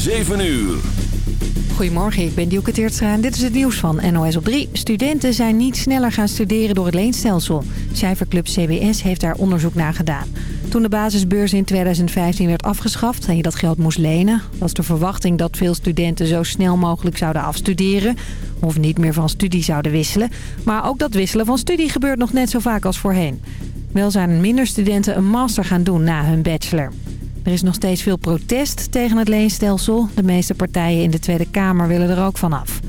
7 uur. Goedemorgen, ik ben Dielke en dit is het nieuws van NOS op 3. Studenten zijn niet sneller gaan studeren door het leenstelsel. Cijferclub CBS heeft daar onderzoek naar gedaan. Toen de basisbeurs in 2015 werd afgeschaft en je dat geld moest lenen... was de verwachting dat veel studenten zo snel mogelijk zouden afstuderen... of niet meer van studie zouden wisselen. Maar ook dat wisselen van studie gebeurt nog net zo vaak als voorheen. Wel zijn minder studenten een master gaan doen na hun bachelor. Er is nog steeds veel protest tegen het leenstelsel. De meeste partijen in de Tweede Kamer willen er ook vanaf.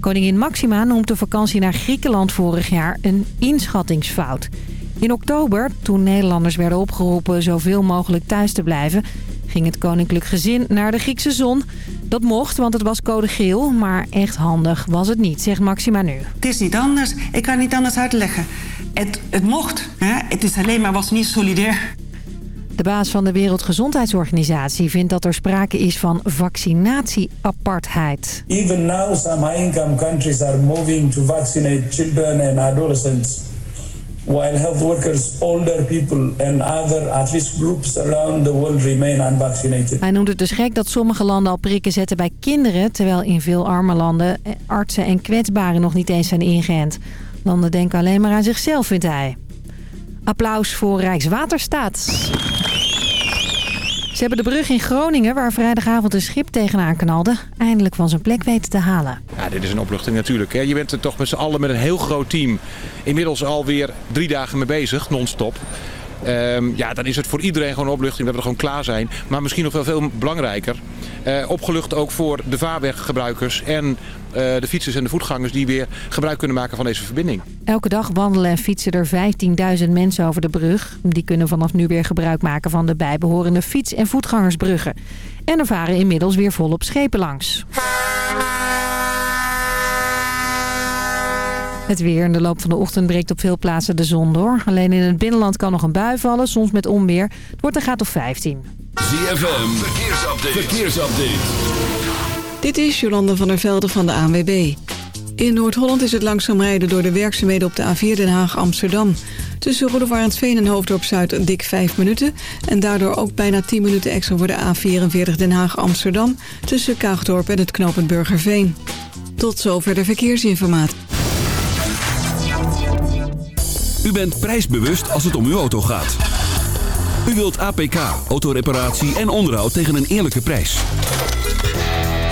Koningin Maxima noemt de vakantie naar Griekenland vorig jaar een inschattingsfout. In oktober, toen Nederlanders werden opgeroepen zoveel mogelijk thuis te blijven... ging het koninklijk gezin naar de Griekse zon. Dat mocht, want het was code geel, maar echt handig was het niet, zegt Maxima nu. Het is niet anders. Ik kan niet anders uitleggen. Het, het mocht. Hè? Het is alleen maar was niet solidair. De baas van de Wereldgezondheidsorganisatie vindt dat er sprake is van vaccinatie-apartheid. Even now some high-income countries are moving to vaccinate children and adolescents. While health workers, older people and other at risk groups around the world remain unvaccinated. Hij noemt het dus gek dat sommige landen al prikken zetten bij kinderen... terwijl in veel arme landen artsen en kwetsbaren nog niet eens zijn ingeënt. Landen denken alleen maar aan zichzelf, vindt hij. Applaus voor Rijkswaterstaat. Ze hebben de brug in Groningen, waar vrijdagavond een schip tegenaan knalde... eindelijk van zijn plek weten te halen. Ja, dit is een opluchting natuurlijk. Hè. Je bent er toch met z'n allen met een heel groot team... inmiddels alweer drie dagen mee bezig, non-stop. Ehm, ja, dan is het voor iedereen gewoon een opluchting dat we er gewoon klaar zijn. Maar misschien nog wel veel belangrijker. Uh, opgelucht ook voor de vaarweggebruikers en de fietsers en de voetgangers die weer gebruik kunnen maken van deze verbinding. Elke dag wandelen en fietsen er 15.000 mensen over de brug. Die kunnen vanaf nu weer gebruik maken van de bijbehorende fiets- en voetgangersbruggen. En er varen inmiddels weer volop schepen langs. Het weer in de loop van de ochtend breekt op veel plaatsen de zon door. Alleen in het binnenland kan nog een bui vallen, soms met onweer. Het wordt een graad of 15. ZFM, verkeersupdate. verkeersupdate. Dit is Jolande van der Velde van de ANWB. In Noord-Holland is het langzaam rijden door de werkzaamheden op de A4 Den Haag-Amsterdam. Tussen Roedevaartsveen en Hoofddorp-Zuid dik 5 minuten. En daardoor ook bijna 10 minuten extra voor de A44 Den Haag-Amsterdam... tussen Kaagdorp en het knooppunt Burgerveen. Tot zover de verkeersinformatie. U bent prijsbewust als het om uw auto gaat. U wilt APK, autoreparatie en onderhoud tegen een eerlijke prijs.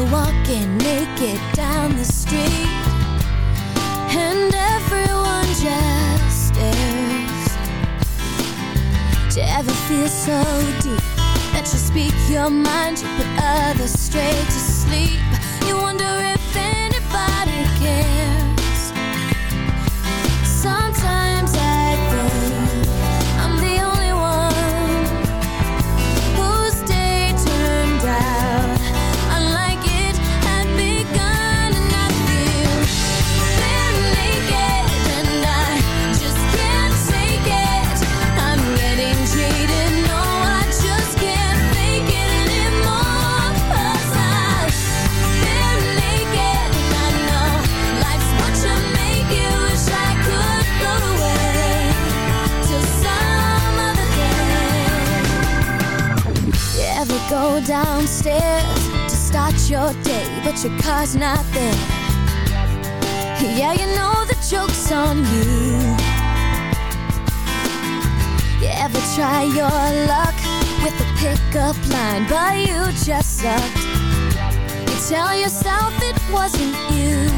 You're walking naked down the street and everyone just stares? Do you ever feel so deep that you speak your mind, you put others straight to sleep? You wonder if downstairs to start your day, but your car's not there. Yeah, you know the joke's on you. You ever try your luck with a pickup line, but you just sucked. You tell yourself it wasn't you.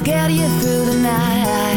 I'll get you through the night.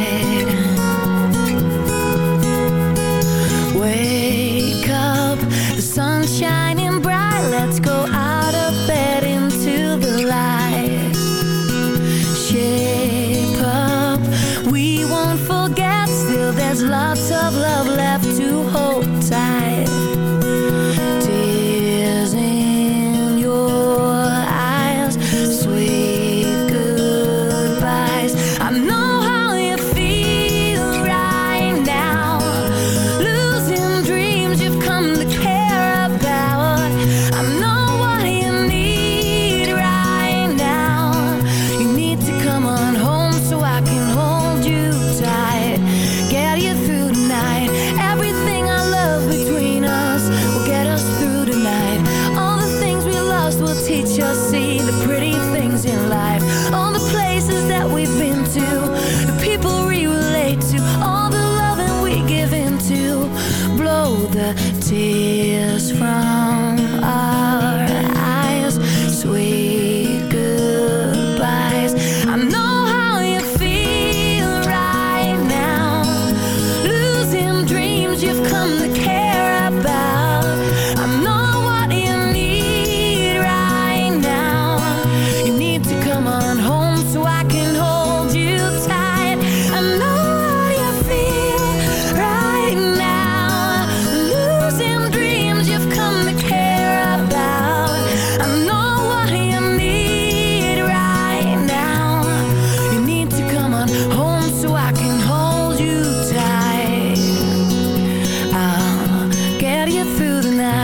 you through the night.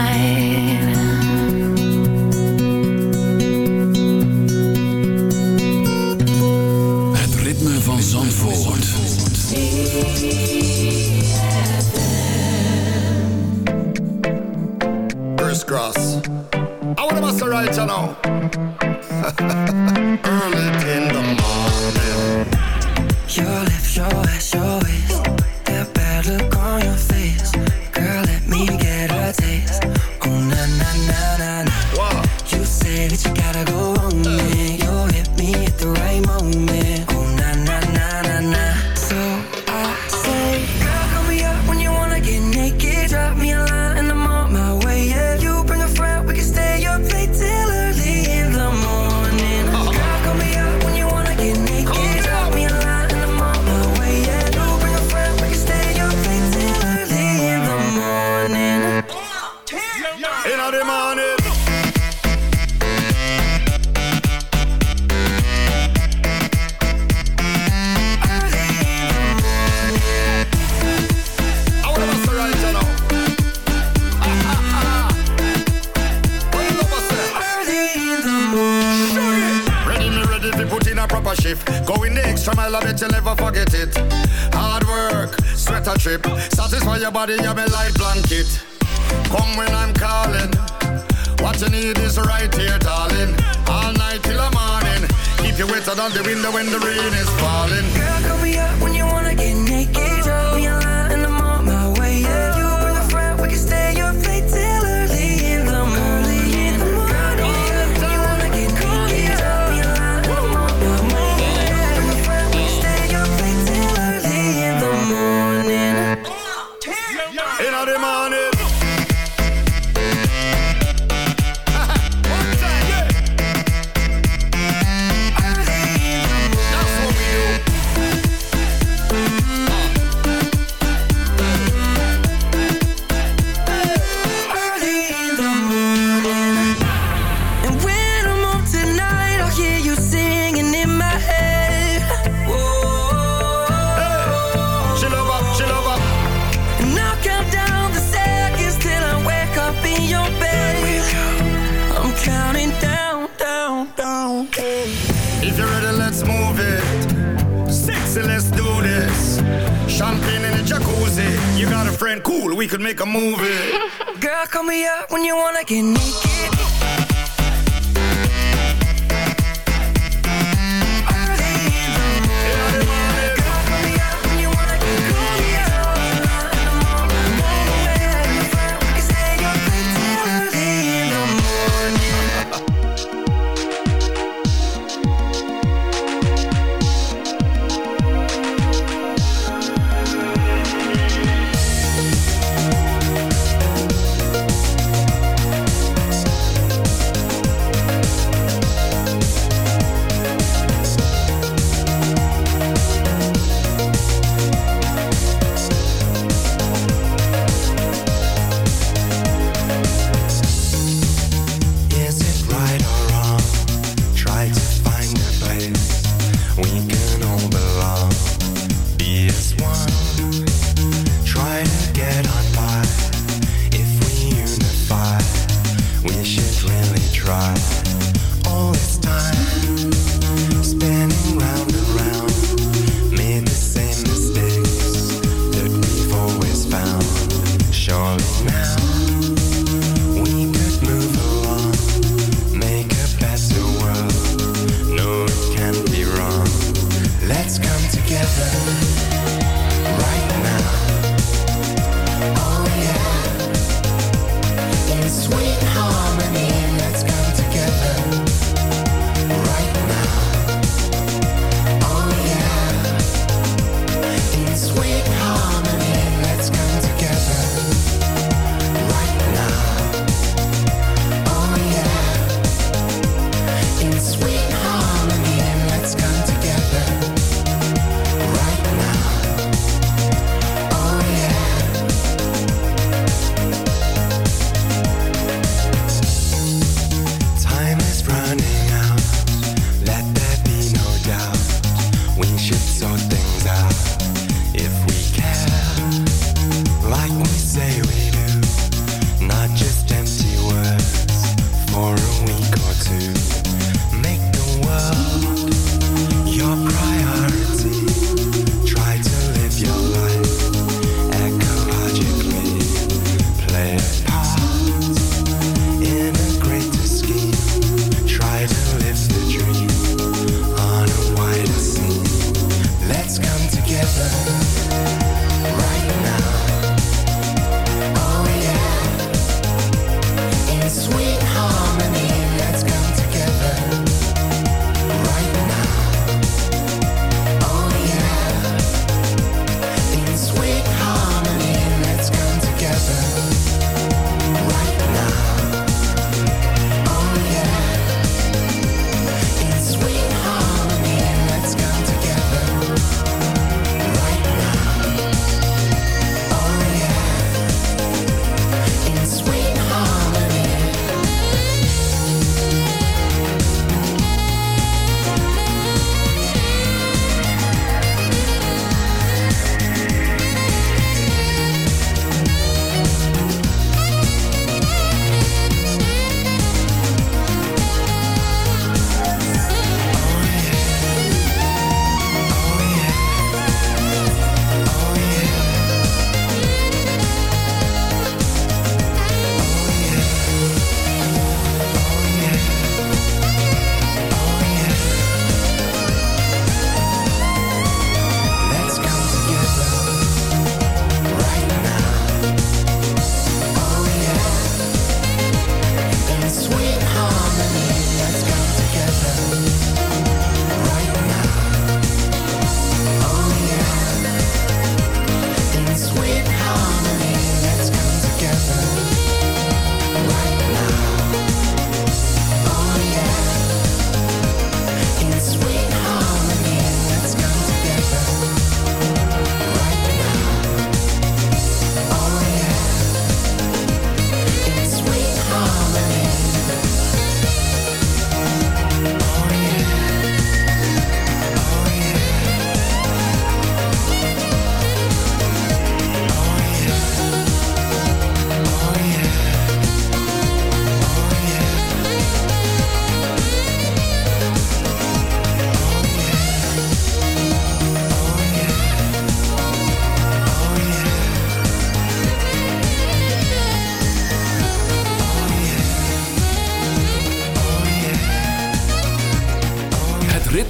when you wanna get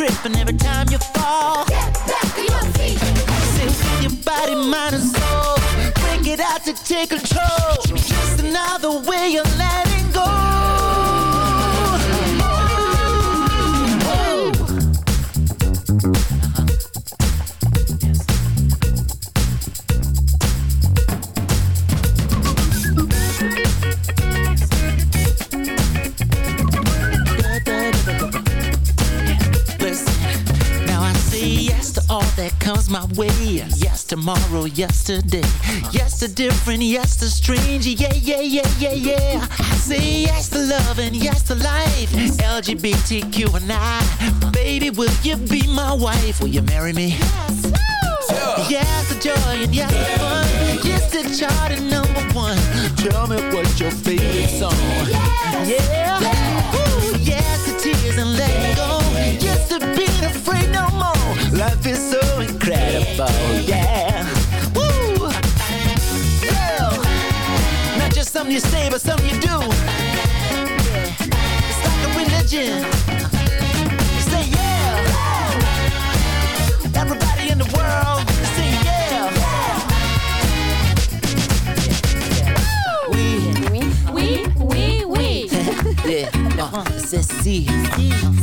And you're tripping every time you fall, get back to your feet. With your body, mind, and soul, bring it out to take control. Just another way you're letting tomorrow, yesterday. Yes to different, yes to strange. Yeah, yeah, yeah, yeah, yeah. I say yes to love and yes to life. LGBTQ and I. Baby, will you be my wife? Will you marry me? Yes. Yes to joy and yes to fun. Yes to chart and number one. Tell me what's your favorite song. Yeah. Ooh, yes to tears and letting go. Yes to being afraid no more. Life is so incredible. Yeah. Something you say, but something you do. It's like a religion. Say yeah. Everybody in the world, say yeah. yeah. We, we, we, we, we. yeah, no, c'est si. si.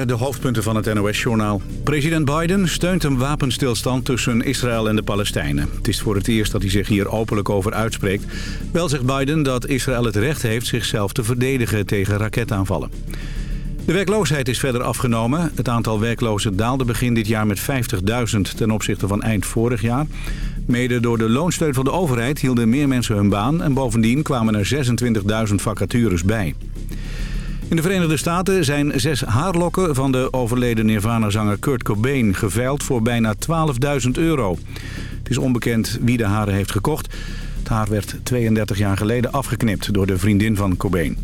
Eh, de hoofdpunten van het NOS-journaal. President Biden steunt een wapenstilstand tussen Israël en de Palestijnen. Het is voor het eerst dat hij zich hier openlijk over uitspreekt. Wel zegt Biden dat Israël het recht heeft zichzelf te verdedigen tegen raketaanvallen. De werkloosheid is verder afgenomen. Het aantal werklozen daalde begin dit jaar met 50.000 ten opzichte van eind vorig jaar. Mede door de loonsteun van de overheid hielden meer mensen hun baan... en bovendien kwamen er 26.000 vacatures bij. In de Verenigde Staten zijn zes haarlokken van de overleden Nirvana-zanger Kurt Cobain geveild voor bijna 12.000 euro. Het is onbekend wie de haren heeft gekocht. Het haar werd 32 jaar geleden afgeknipt door de vriendin van Cobain.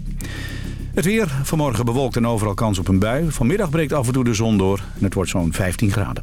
Het weer, vanmorgen bewolkt en overal kans op een bui. Vanmiddag breekt af en toe de zon door en het wordt zo'n 15 graden.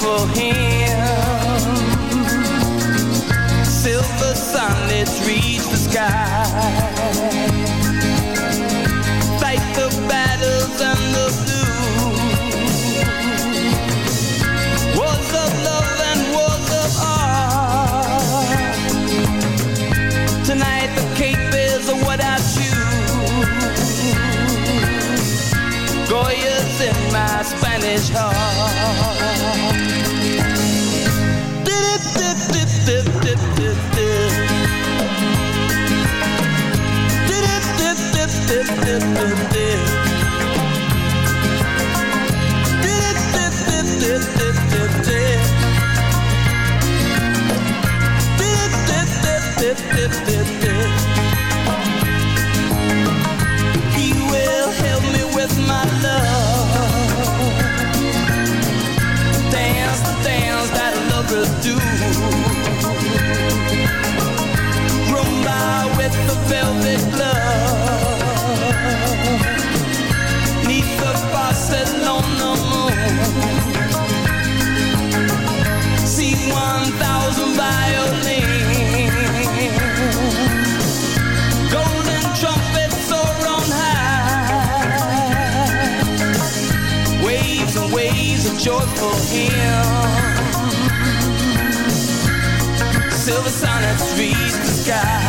for him. silver sonnets reach the sky.